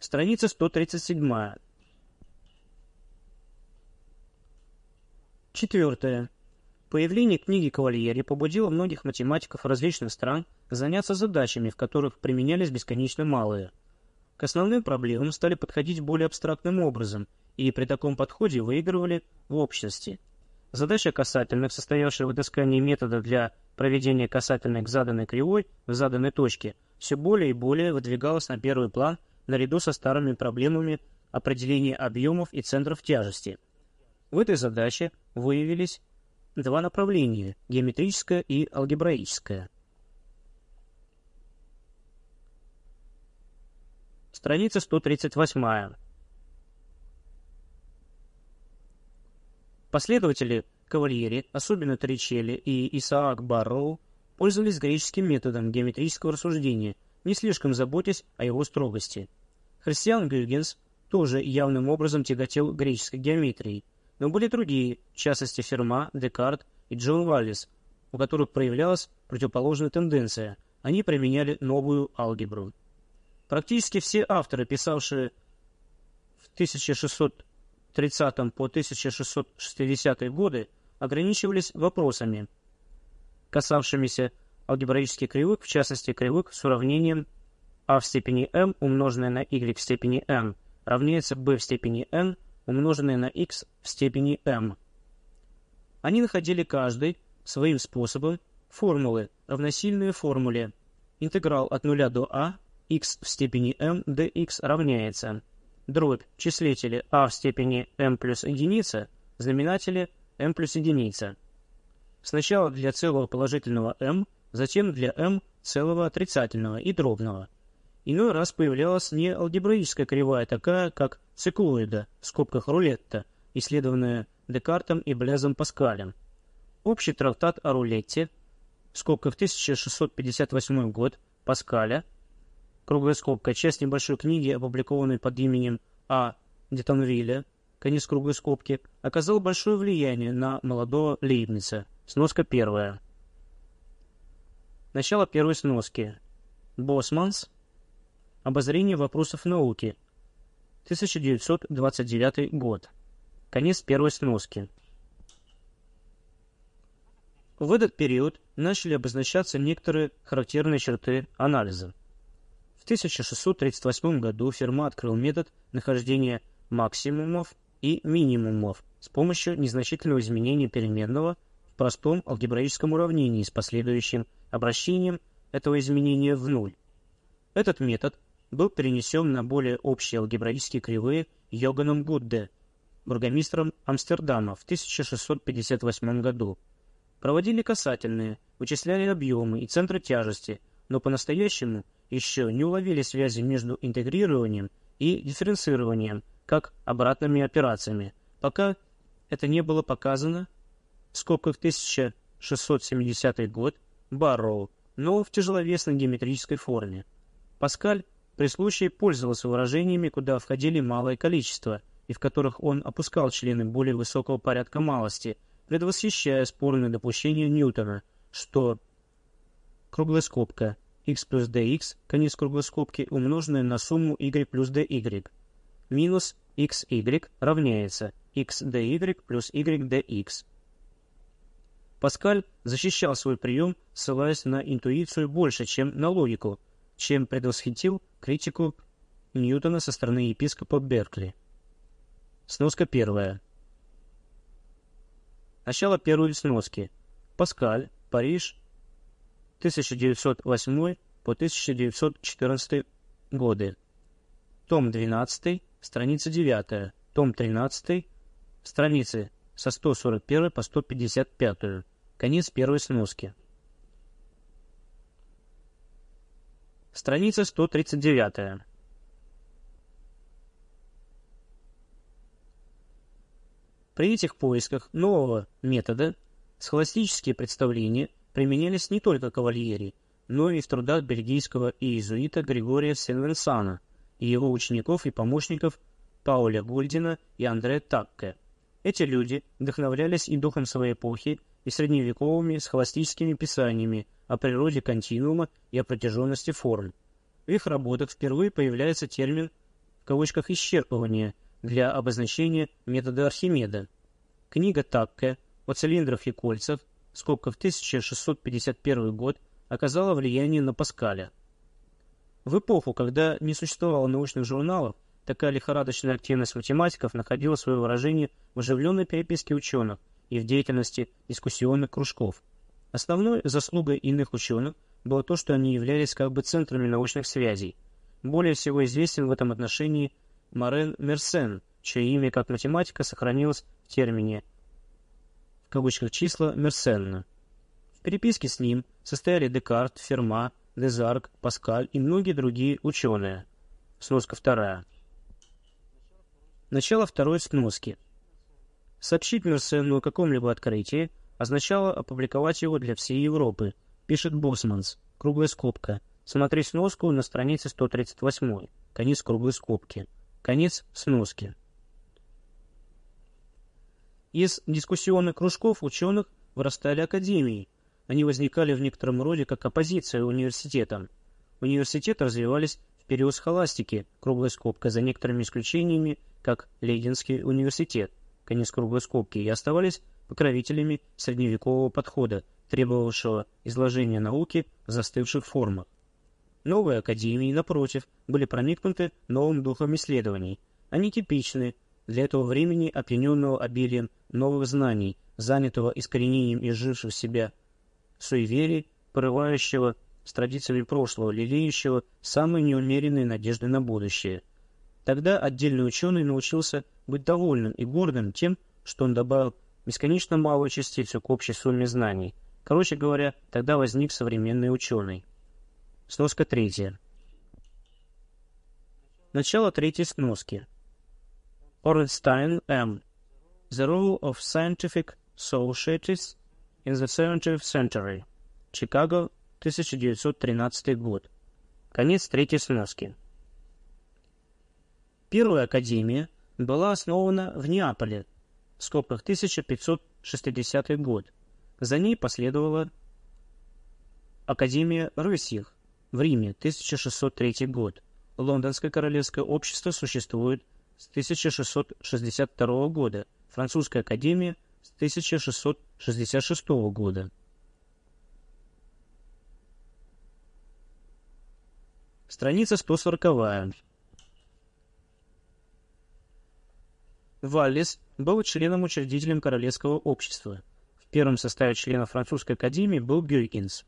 Страница 137. Четвертое. Появление книги Кавальери побудило многих математиков различных стран заняться задачами, в которых применялись бесконечно малые. К основным проблемам стали подходить более абстрактным образом, и при таком подходе выигрывали в общности. Задача касательных, состоявшая в отыскании метода для проведения касательной к заданной кривой в заданной точке, все более и более выдвигалась на первый план наряду со старыми проблемами определения объемов и центров тяжести. В этой задаче выявились два направления – геометрическое и алгебраическое. Страница 138. Последователи Кавальери, особенно Торричелли и Исаак Барроу, пользовались греческим методом геометрического рассуждения, не слишком заботясь о его строгости. Христиан Гюйгенс тоже явным образом тяготел греческой геометрией, но были другие, в частности Ферма, Декарт и Джон Валлис, у которых проявлялась противоположная тенденция. Они применяли новую алгебру. Практически все авторы, писавшие в 1630 по 1660 годы, ограничивались вопросами, касавшимися алгебраических кривых, в частности кривых с уравнением а в степени m умноженное на y в степени n равняется b в степени n умноженное на x в степени m. Они находили каждый своим способом формулы, равносильные формуле интеграл от 0 до а x в степени m dx равняется дробь числители а в степени m плюс единица, знаменатели m плюс единица. Сначала для целого положительного m, затем для m целого отрицательного и дробного – Иной раз появлялась не алгебраическая кривая, такая, как циклоида, в скобках рулетта, исследованная Декартом и Блезом Паскалем. Общий трактат о рулетте, в скобках 1658 год, Паскаля, круглая скобка, часть небольшой книги, опубликованной под именем А. Детонвилля, конец круглой скобки, оказал большое влияние на молодого Лейбница. Сноска первая. Начало первой сноски. Босманс, Обозрение вопросов науки. 1929 год. Конец первой сноски. В этот период начали обозначаться некоторые характерные черты анализа. В 1638 году Ферма открыл метод нахождения максимумов и минимумов с помощью незначительного изменения переменного в простом алгебраическом уравнении с последующим обращением этого изменения в нуль. Этот метод был перенесен на более общие алгебраические кривые Йоганом Гудде, бургомистром Амстердама в 1658 году. Проводили касательные, вычисляли объемы и центры тяжести, но по-настоящему еще не уловили связи между интегрированием и дифференцированием, как обратными операциями, пока это не было показано в скобках 1670 год Барроу, но в тяжеловесной геометрической форме. Паскаль при случае пользовался выражениями, куда входили малое количество, и в которых он опускал члены более высокого порядка малости, предвосхищая спорное допущение Ньютона, что круглая скобка x плюс dx, конец круглой скобки, умноженное на сумму y плюс dy, минус xy равняется x dy плюс y dx. Паскаль защищал свой прием, ссылаясь на интуицию больше, чем на логику, чем предвосхитил критику Ньютона со стороны епископа Беркли. Сноска первая. Начало первой сноски. Паскаль, Париж, 1908 по 1914 годы. Том 12, страница 9. Том 13, страницы со 141 по 155. Конец первой сноски. Страница 139. При этих поисках нового метода схоластические представления применялись не только кавальери, но и в трудах бельгийского иезуита Григория Сенвенсана и его учеников и помощников Пауля Гульдина и Андре Такке. Эти люди вдохновлялись и духом своей эпохи, и средневековыми схоластическими писаниями о природе континуума и о протяженности форм. В их работах впервые появляется термин кавычках исчерпывание для обозначения метода Архимеда. Книга Такке о цилиндрах и кольцах, в 1651 год, оказала влияние на Паскаля. В эпоху, когда не существовало научных журналов, такая лихорадочная активность математиков находила свое выражение в оживленной переписке ученых и в деятельности дискуссионных кружков. Основной заслугой иных ученых было то, что они являлись как бы центрами научных связей. Более всего известен в этом отношении Морен Мерсен, чье имя как математика сохранилось в термине в кавычках числа Мерсенна. В переписке с ним состояли Декарт, Ферма, Дезарк, Паскаль и многие другие ученые. Сноска вторая. Начало второй сноски. Сообщить Мерсену о каком-либо открытии означало опубликовать его для всей Европы, пишет Босманс, круглая скобка. Смотри сноску на странице 138, конец круглой скобки. Конец сноски. Из дискуссионных кружков ученых вырастали академии. Они возникали в некотором роде как оппозиция университетам. Университеты развивались в период схоластики, круглая скобка, за некоторыми исключениями, как Лейденский университет, конец круглой скобки, и оставались покровителями средневекового подхода, требовавшего изложения науки в застывших формах. Новые академии, напротив, были проникнуты новым духом исследований. Они типичны для этого времени, опьяненного обилием новых знаний, занятого искоренением изживших себя суеверий, порывающего с традициями прошлого, лелеющего самые неумеренные надежды на будущее. Тогда отдельный ученый научился быть довольным и гордым тем, что он добавил бесконечно малую частицу к общей сумме знаний. Короче говоря, тогда возник современный ученый. Сноска третья. Начало третьей сноски. Оренстайн М. The Role of Scientific Societies in the 17th Century. Чикаго, 1913 год. Конец третьей сноски. Первая академия была основана в Неаполе, в скобках 1560 год. За ней последовала Академия Рысьих в Риме, 1603 год. Лондонское королевское общество существует с 1662 года, Французская академия с 1666 года. Страница 140. Валлис был членом-учредителем Королевского общества. В первом составе членов Французской академии был Гюйгенс.